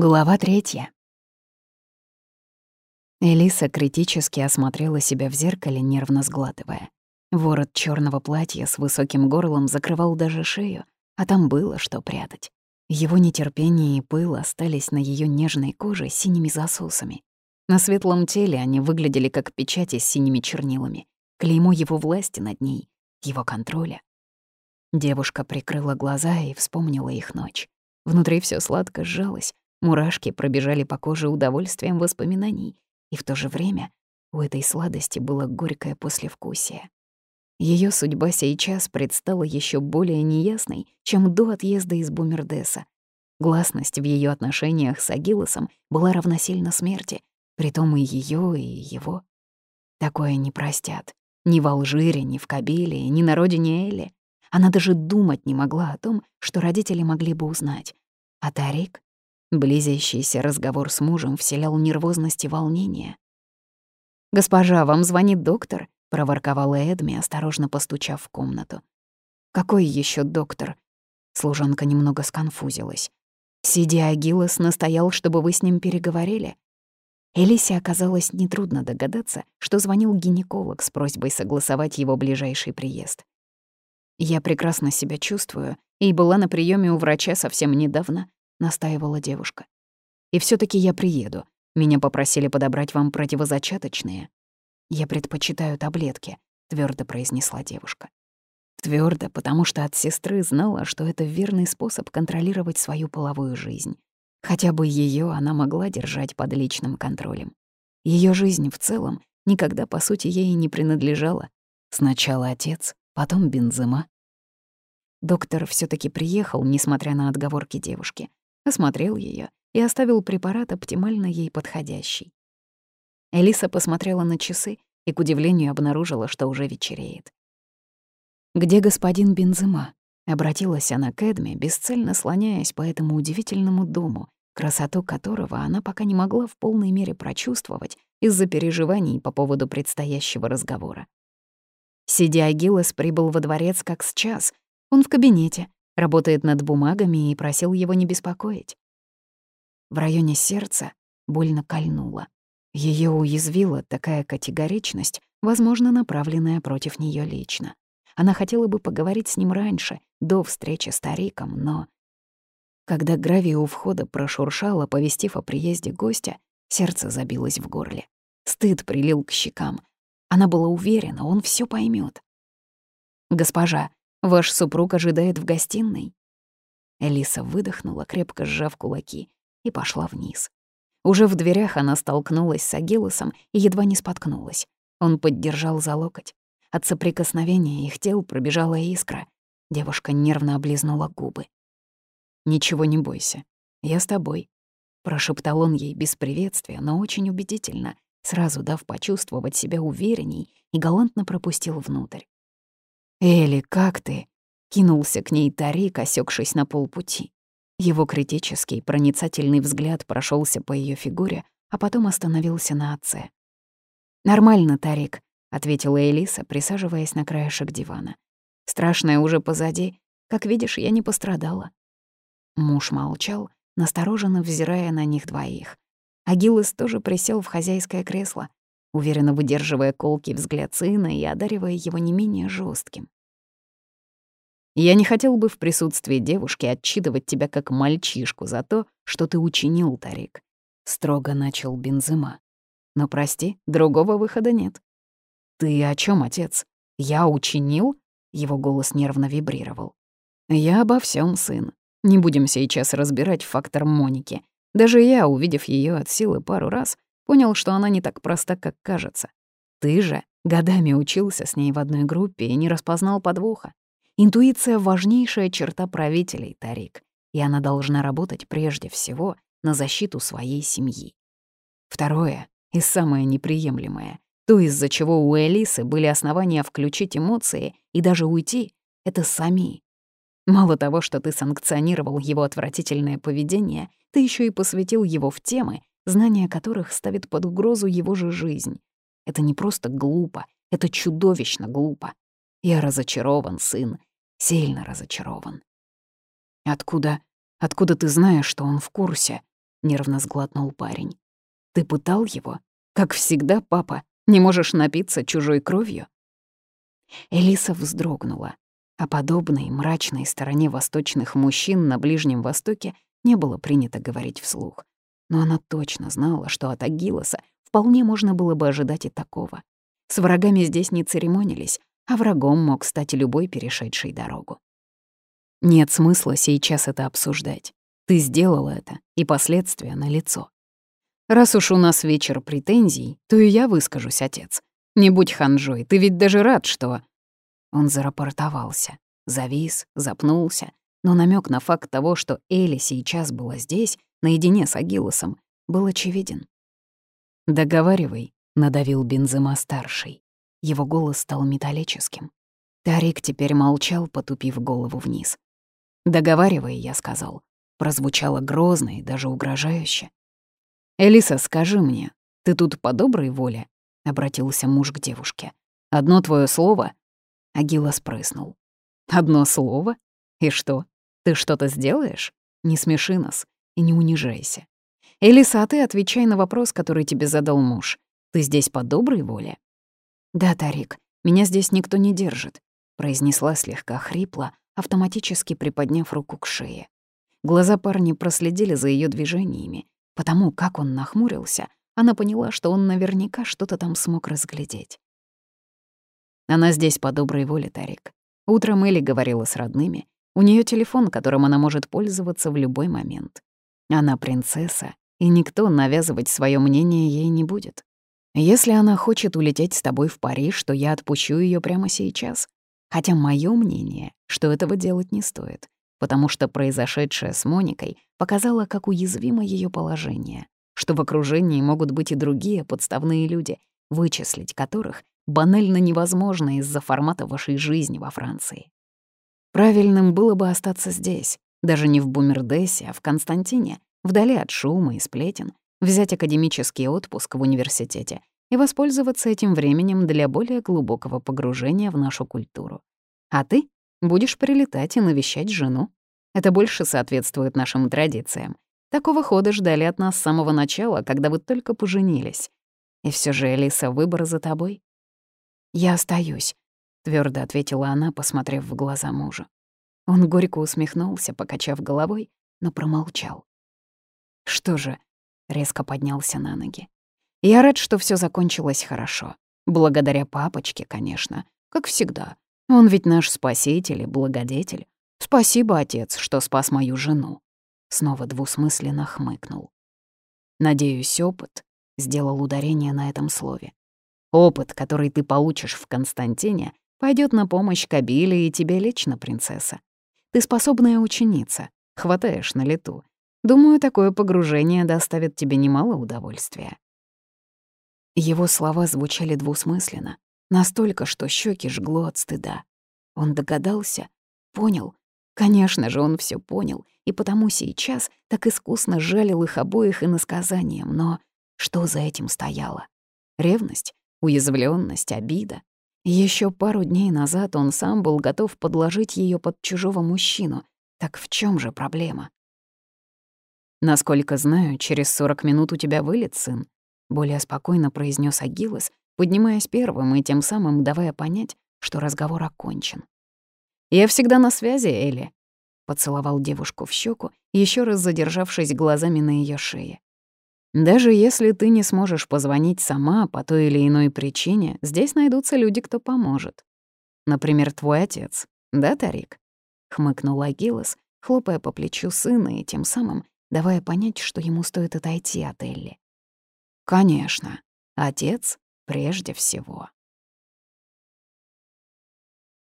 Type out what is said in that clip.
Глава третья. Элиса критически осмотрела себя в зеркале, нервно сглатывая. Ворот черного платья с высоким горлом закрывал даже шею, а там было что прятать. Его нетерпение и пыл остались на ее нежной коже синими засосами. На светлом теле они выглядели как печати с синими чернилами, клеймо его власти над ней, его контроля. Девушка прикрыла глаза и вспомнила их ночь. Внутри все сладко сжалось, Мурашки пробежали по коже удовольствием воспоминаний, и в то же время у этой сладости было горькое послевкусие. Ее судьба сейчас предстала еще более неясной, чем до отъезда из Бумердеса. Гласность в ее отношениях с Агилосом была равносильна смерти, притом и ее, и его. Такое не простят. Ни в Алжире, ни в Кабиле, ни на родине Эли. Она даже думать не могла о том, что родители могли бы узнать. А Тарик? Близящийся разговор с мужем вселял нервозность и волнение. «Госпожа, вам звонит доктор?» — проворковала Эдми, осторожно постучав в комнату. «Какой еще доктор?» Служанка немного сконфузилась. Сиди Агилос настоял, чтобы вы с ним переговорили. Элисе оказалось нетрудно догадаться, что звонил гинеколог с просьбой согласовать его ближайший приезд. «Я прекрасно себя чувствую и была на приеме у врача совсем недавно. — настаивала девушка. «И все таки я приеду. Меня попросили подобрать вам противозачаточные». «Я предпочитаю таблетки», — твердо произнесла девушка. Твердо, потому что от сестры знала, что это верный способ контролировать свою половую жизнь. Хотя бы ее она могла держать под личным контролем. Ее жизнь в целом никогда, по сути, ей не принадлежала. Сначала отец, потом Бензема. Доктор все таки приехал, несмотря на отговорки девушки осмотрел ее и оставил препарат оптимально ей подходящий. Элиса посмотрела на часы и, к удивлению, обнаружила, что уже вечереет. «Где господин Бензема?» — обратилась она к Эдме, бесцельно слоняясь по этому удивительному дому, красоту которого она пока не могла в полной мере прочувствовать из-за переживаний по поводу предстоящего разговора. Сидя Агилес прибыл во дворец как с час. Он в кабинете, Работает над бумагами и просил его не беспокоить. В районе сердца больно кольнуло. Ее уязвила такая категоричность, возможно, направленная против нее лично. Она хотела бы поговорить с ним раньше, до встречи с Тариком, но... Когда гравий у входа прошуршало, повестив о приезде гостя, сердце забилось в горле. Стыд прилил к щекам. Она была уверена, он все поймет. «Госпожа, Ваш супруг ожидает в гостиной». Элиса выдохнула, крепко сжав кулаки, и пошла вниз. Уже в дверях она столкнулась с Агилосом и едва не споткнулась. Он поддержал за локоть. От соприкосновения их тел пробежала искра. Девушка нервно облизнула губы. «Ничего не бойся. Я с тобой», — прошептал он ей без приветствия, но очень убедительно, сразу дав почувствовать себя уверенней и галантно пропустил внутрь. «Элли, как ты?» — кинулся к ней Тарик, осекшись на полпути. Его критический, проницательный взгляд прошелся по ее фигуре, а потом остановился на отце. «Нормально, Тарик», — ответила Элиса, присаживаясь на краешек дивана. «Страшное уже позади. Как видишь, я не пострадала». Муж молчал, настороженно взирая на них двоих. Агилес тоже присел в хозяйское кресло, уверенно выдерживая колкий взгляд сына и одаривая его не менее жестким. «Я не хотел бы в присутствии девушки отчитывать тебя как мальчишку за то, что ты учинил, Тарик», — строго начал Бензема. «Но прости, другого выхода нет». «Ты о чем, отец? Я учинил?» — его голос нервно вибрировал. «Я обо всем, сын. Не будем сейчас разбирать фактор Моники. Даже я, увидев ее от силы пару раз, Понял, что она не так проста, как кажется. Ты же годами учился с ней в одной группе и не распознал подвоха. Интуиция — важнейшая черта правителей, Тарик, и она должна работать прежде всего на защиту своей семьи. Второе, и самое неприемлемое, то, из-за чего у Элисы были основания включить эмоции и даже уйти, — это сами. Мало того, что ты санкционировал его отвратительное поведение, ты еще и посвятил его в темы, знание которых ставит под угрозу его же жизнь. Это не просто глупо, это чудовищно глупо. Я разочарован, сын, сильно разочарован. Откуда, откуда ты знаешь, что он в курсе? — нервно сглотнул парень. «Ты пытал его? Как всегда, папа, не можешь напиться чужой кровью?» Элиса вздрогнула. О подобной мрачной стороне восточных мужчин на Ближнем Востоке не было принято говорить вслух. Но она точно знала, что от Агилоса вполне можно было бы ожидать и такого. С врагами здесь не церемонились, а врагом мог стать любой перешедший дорогу. Нет смысла сейчас это обсуждать. Ты сделала это, и последствия налицо. Раз уж у нас вечер претензий, то и я выскажусь, отец. Не будь ханжой, ты ведь даже рад, что... Он зарапортовался, завис, запнулся, но намек на факт того, что Элли сейчас была здесь, наедине с Агилосом, был очевиден. «Договаривай», — надавил Бензема-старший. Его голос стал металлическим. Тарик теперь молчал, потупив голову вниз. «Договаривай», — я сказал. Прозвучало грозно и даже угрожающе. «Элиса, скажи мне, ты тут по доброй воле?» — обратился муж к девушке. «Одно твое слово, Агила спрыснул. «Одно слово? И что? Ты что-то сделаешь? Не смеши нас и не унижайся. Элиса, а ты отвечай на вопрос, который тебе задал муж. Ты здесь по доброй воле?» «Да, Тарик, меня здесь никто не держит», — произнесла слегка хрипло, автоматически приподняв руку к шее. Глаза парня проследили за ее движениями. Потому как он нахмурился, она поняла, что он наверняка что-то там смог разглядеть. Она здесь по доброй воле, Тарик. Утром Элли говорила с родными. У нее телефон, которым она может пользоваться в любой момент. Она принцесса, и никто навязывать свое мнение ей не будет. Если она хочет улететь с тобой в Париж, то я отпущу ее прямо сейчас. Хотя мое мнение, что этого делать не стоит, потому что произошедшее с Моникой показало, как уязвимо ее положение, что в окружении могут быть и другие подставные люди, вычислить которых банально невозможно из-за формата вашей жизни во Франции. Правильным было бы остаться здесь, даже не в Бумердесе, а в Константине, вдали от шума и сплетен, взять академический отпуск в университете и воспользоваться этим временем для более глубокого погружения в нашу культуру. А ты будешь прилетать и навещать жену. Это больше соответствует нашим традициям. Такого хода ждали от нас с самого начала, когда вы только поженились. И все же, Элиса, выбор за тобой. «Я остаюсь», — твердо ответила она, посмотрев в глаза мужа. Он горько усмехнулся, покачав головой, но промолчал. «Что же?» — резко поднялся на ноги. «Я рад, что все закончилось хорошо. Благодаря папочке, конечно, как всегда. Он ведь наш спаситель и благодетель. Спасибо, отец, что спас мою жену». Снова двусмысленно хмыкнул. «Надеюсь, опыт», — сделал ударение на этом слове, Опыт, который ты получишь в Константине, пойдет на помощь Кабиле и тебе лично, принцесса. Ты способная ученица, хватаешь на лету. Думаю, такое погружение доставит тебе немало удовольствия». Его слова звучали двусмысленно, настолько, что щеки жгло от стыда. Он догадался, понял. Конечно же, он все понял, и потому сейчас так искусно жалил их обоих иносказанием, но что за этим стояло? Ревность? уязвленность, обида. Еще пару дней назад он сам был готов подложить ее под чужого мужчину. Так в чем же проблема? «Насколько знаю, через 40 минут у тебя вылет, сын», — более спокойно произнес Агилос, поднимаясь первым и тем самым давая понять, что разговор окончен. «Я всегда на связи, Элли», — поцеловал девушку в щеку, еще раз задержавшись глазами на ее шее. Даже если ты не сможешь позвонить сама по той или иной причине, здесь найдутся люди, кто поможет. Например, твой отец. Да, Тарик?» — хмыкнул Агилос, хлопая по плечу сына и тем самым давая понять, что ему стоит отойти от Элли. «Конечно, отец прежде всего».